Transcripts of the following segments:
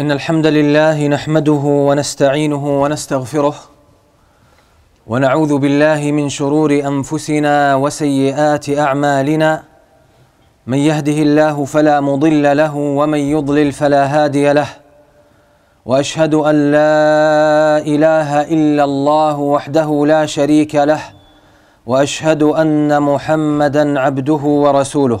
إن الحمد لله نحمده ونستعينه ونستغفره ونعوذ بالله من شرور أنفسنا وسيئات أعمالنا من يهده الله فلا مضل له ومن يضلل فلا هادي له وأشهد أن لا إله إلا الله وحده لا شريك له وأشهد أن محمدا عبده ورسوله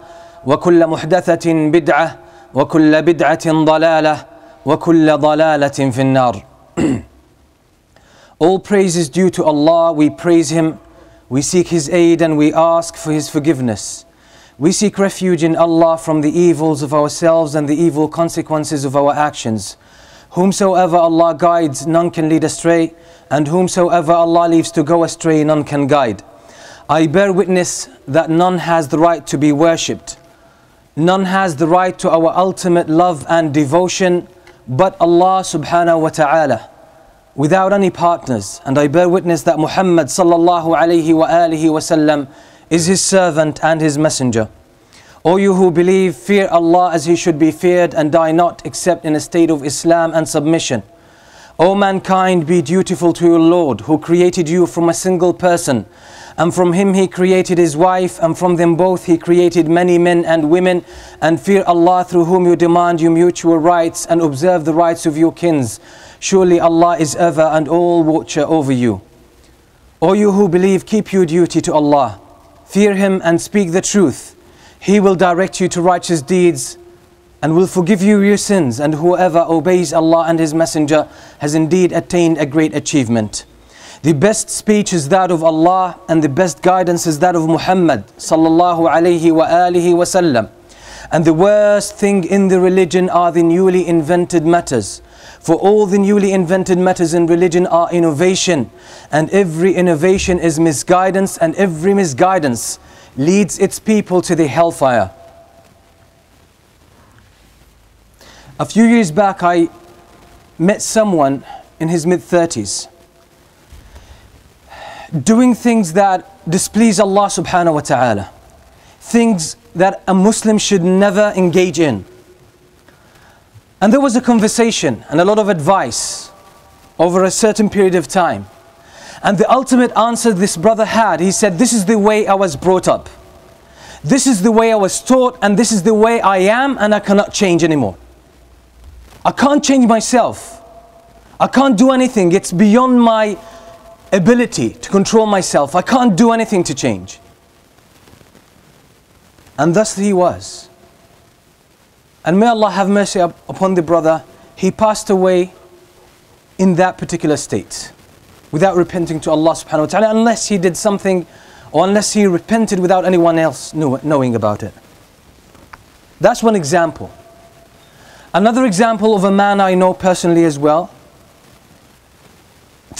وكل محدثه بدعه وكل بدعه ضلاله وكل ضلاله في النار All praise is due to Allah, we praise Him, we seek His aid and we ask for His forgiveness. We seek refuge in Allah from the evils of ourselves and the evil consequences of our actions. Whomsoever Allah guides, none can lead astray, and whomsoever Allah leaves to go astray, none can guide. I bear witness that none has the right to be worshipped. None has the right to our ultimate love and devotion but Allah subhanahu wa ta'ala without any partners. And I bear witness that Muhammad sallallahu alayhi wa alihi wasallam is his servant and his messenger. O you who believe, fear Allah as he should be feared and die not except in a state of Islam and submission. O mankind, be dutiful to your Lord who created you from a single person. And from him he created his wife, and from them both he created many men and women. And fear Allah through whom you demand your mutual rights and observe the rights of your kins. Surely Allah is ever and all watcher over you. O you who believe, keep your duty to Allah. Fear Him and speak the truth. He will direct you to righteous deeds and will forgive you your sins. And whoever obeys Allah and His Messenger has indeed attained a great achievement. The best speech is that of Allah and the best guidance is that of Muhammad sallallahu alayhi wa alihi wasallam. And the worst thing in the religion are the newly invented matters. For all the newly invented matters in religion are innovation, and every innovation is misguidance, and every misguidance leads its people to the hellfire. A few years back, I met someone in his mid 30s doing things that displease Allah subhanahu wa ta'ala, things that a Muslim should never engage in. And there was a conversation and a lot of advice over a certain period of time. And the ultimate answer this brother had, he said, This is the way I was brought up. This is the way I was taught, and this is the way I am, and I cannot change anymore. I can't change myself. I can't do anything. It's beyond my ability to control myself. I can't do anything to change. And thus he was. And may Allah have mercy upon the brother. He passed away in that particular state without repenting to Allah subhanahu wa ta'ala unless he did something or unless he repented without anyone else knowing about it. That's one example. Another example of a man I know personally as well.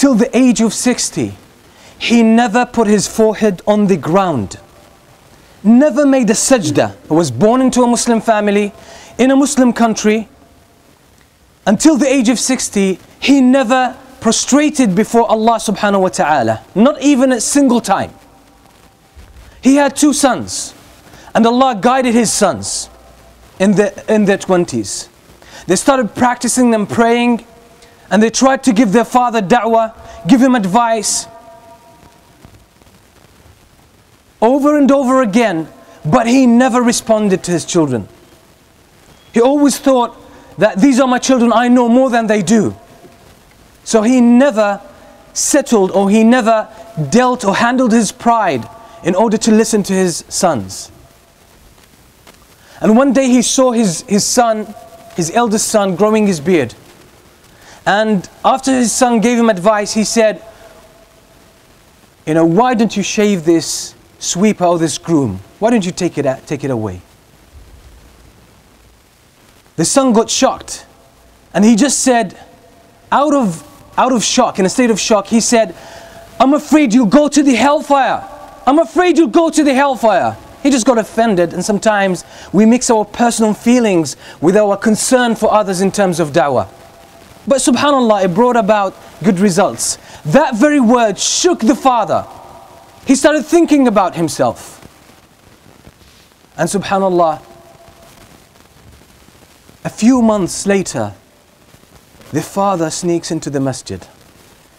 Till the age of 60, he never put his forehead on the ground. Never made a sajda. He was born into a Muslim family in a Muslim country. Until the age of 60, he never prostrated before Allah subhanahu wa ta'ala. Not even a single time. He had two sons. And Allah guided his sons in, the, in their 20s. They started practicing them praying and they tried to give their father da'wah, give him advice over and over again, but he never responded to his children. He always thought that these are my children, I know more than they do. So he never settled or he never dealt or handled his pride in order to listen to his sons. And one day he saw his, his son, his eldest son, growing his beard. And after his son gave him advice, he said, You know, why don't you shave this sweeper or this groom? Why don't you take it, out, take it away? The son got shocked. And he just said, out of, out of shock, in a state of shock, he said, I'm afraid you'll go to the hellfire. I'm afraid you'll go to the hellfire. He just got offended, and sometimes we mix our personal feelings with our concern for others in terms of da'wah. But subhanAllah, it brought about good results. That very word shook the father. He started thinking about himself. And subhanAllah, a few months later, the father sneaks into the masjid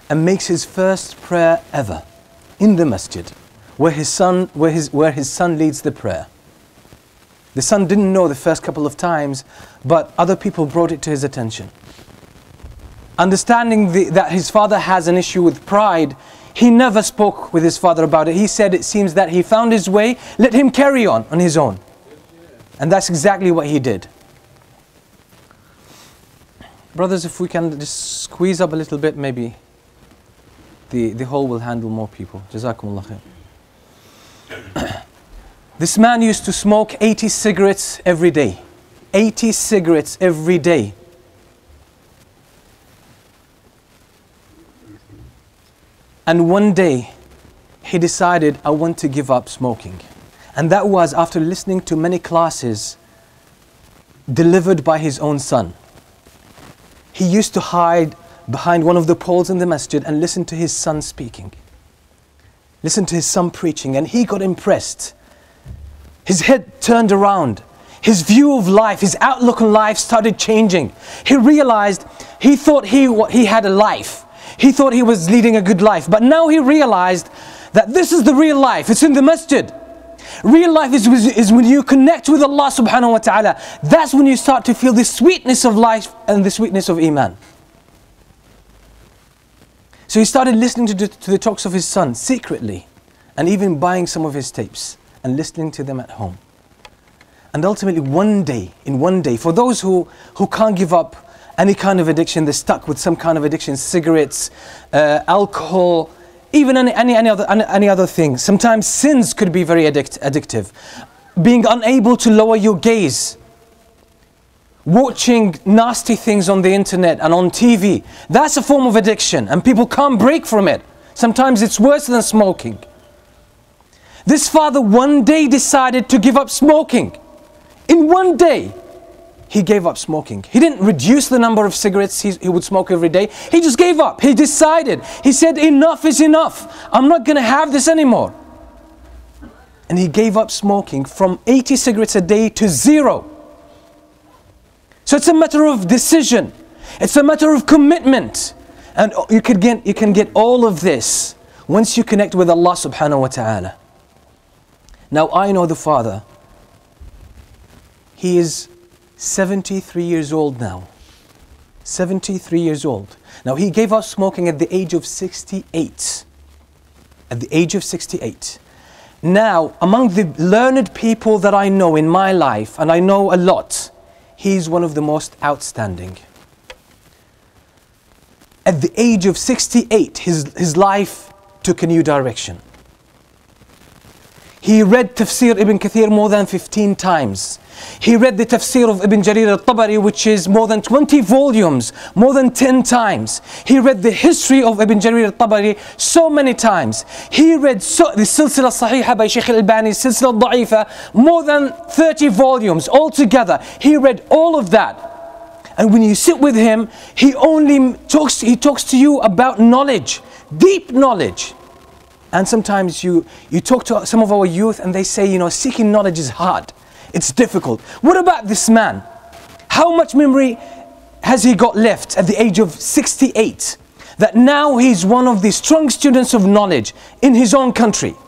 and makes his first prayer ever in the masjid where his son, where his, where his son leads the prayer. The son didn't know the first couple of times, but other people brought it to his attention. Understanding the, that his father has an issue with pride, he never spoke with his father about it. He said, It seems that he found his way, let him carry on on his own. And that's exactly what he did. Brothers, if we can just squeeze up a little bit, maybe the, the hole will handle more people. Jazakumullah khair. this man used to smoke 80 cigarettes every day. 80 cigarettes every day. And one day, he decided, I want to give up smoking. And that was after listening to many classes delivered by his own son he used to hide behind one of the poles in the masjid and listen to his son speaking. Listen to his son preaching, and he got impressed. His head turned around. His view of life, his outlook on life started changing. He realized he thought he, he had a life. He thought he was leading a good life. But now he realized that this is the real life. It's in the masjid. Real life is, is when you connect with Allah subhanahu wa ta'ala. That's when you start to feel the sweetness of life and the sweetness of Iman. So he started listening to the, to the talks of his son secretly and even buying some of his tapes and listening to them at home. And ultimately, one day, in one day, for those who, who can't give up any kind of addiction, they're stuck with some kind of addiction cigarettes, uh, alcohol, even any, any, any, other, any, any other thing. Sometimes sins could be very addict, addictive. Being unable to lower your gaze. Watching nasty things on the internet and on TV. That's a form of addiction, and people can't break from it. Sometimes it's worse than smoking. This father one day decided to give up smoking. In one day, he gave up smoking. He didn't reduce the number of cigarettes he, he, would smoke every day. He just gave up. He decided. He said, Enough is enough. I'm not going to have this anymore. And he gave up smoking from 80 cigarettes a day to zero. So it's a matter of decision, it's a matter of commitment. And you can get, you can get all of this once you connect with Allah subhanahu wa ta'ala. Now I know the Father. He is 73 years old now. 73 years old. Now, he gave up smoking at the age of 68. At the age of 68. Now, among the learned people that I know in my life, and I know a lot, he's one of the most outstanding. At the age of 68, his, his life took a new direction. He read Tafsir ibn Kathir more than 15 times. He read the tafsir of Ibn Jarir al-Tabari which is more than 20 volumes, more than 10 times. He read the history of Ibn Jarir al-Tabari so many times. He read so, the Silsila Sahiha by Sheikh al-Albani, Silsila Da'ifa, more than 30 volumes altogether. He read all of that. And when you sit with him, he only talks, he talks to you about knowledge, deep knowledge. And sometimes you, you talk to some of our youth and they say, you know, seeking knowledge is hard. It's difficult. What about this man? How much memory has he got left at the age of 68? That now he's one of the strong students of knowledge in his own country.